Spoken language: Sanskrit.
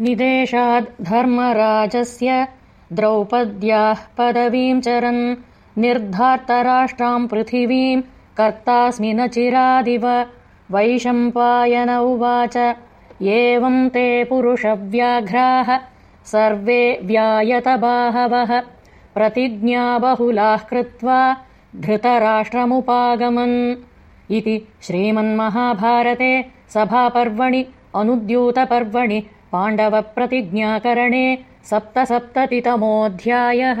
निदेशाद् धर्मराजस्य द्रौपद्याः पदवीम् चरन् निर्धार्तराष्ट्राम् पृथिवीम् कर्तास्मि न चिरादिव। वैशम्पायन उवाच एवम् ते पुरुषव्याघ्राः सर्वे व्यायतबाहवः। प्रतिज्ञाबहुलाः कृत्वा धृतराष्ट्रमुपागमन्। इति श्रीमन्महाभारते सभापर्वणि अनुद्यूतपर्वणि पाण्डवप्रतिज्ञाकरणे सप्तसप्ततितमोऽध्यायः